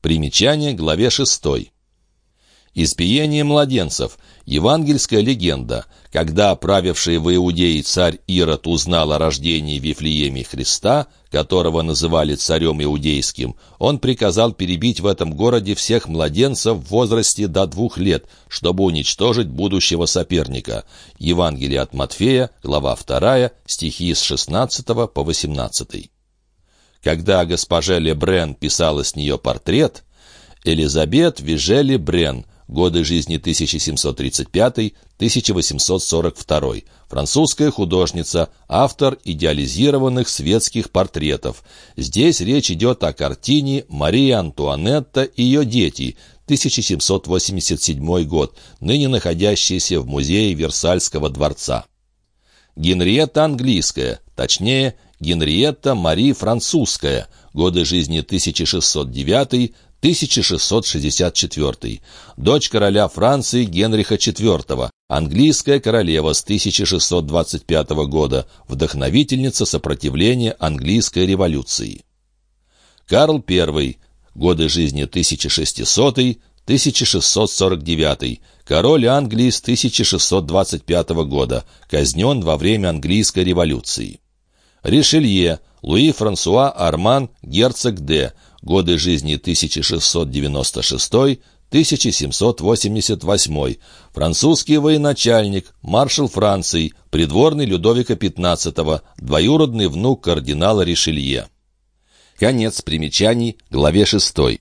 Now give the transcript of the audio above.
Примечание главе 6. Избиение младенцев. Евангельская легенда. Когда правивший в Иудее царь Ирод узнал о рождении Вифлееме Христа, которого называли царем иудейским, он приказал перебить в этом городе всех младенцев в возрасте до двух лет, чтобы уничтожить будущего соперника. Евангелие от Матфея, глава 2, стихи с 16 по 18. Когда госпожа Лебрен писала с нее портрет, Элизабет Вижели Брен – годы жизни 1735-1842, французская художница, автор идеализированных светских портретов. Здесь речь идет о картине «Мария Антуанетта и ее дети», 1787 год, ныне находящийся в музее Версальского дворца. Генриетта английская, точнее, Генриетта Мари французская, годы жизни 1609 1664. Дочь короля Франции Генриха IV, английская королева с 1625 года, вдохновительница сопротивления английской революции. Карл I. Годы жизни 1600-1649. Король Англии с 1625 года. Казнен во время английской революции. Ришелье. Луи Франсуа Арман, герцог Д годы жизни 1696-1788, французский военачальник, маршал Франции, придворный Людовика XV, двоюродный внук кардинала Ришелье. Конец примечаний, главе 6.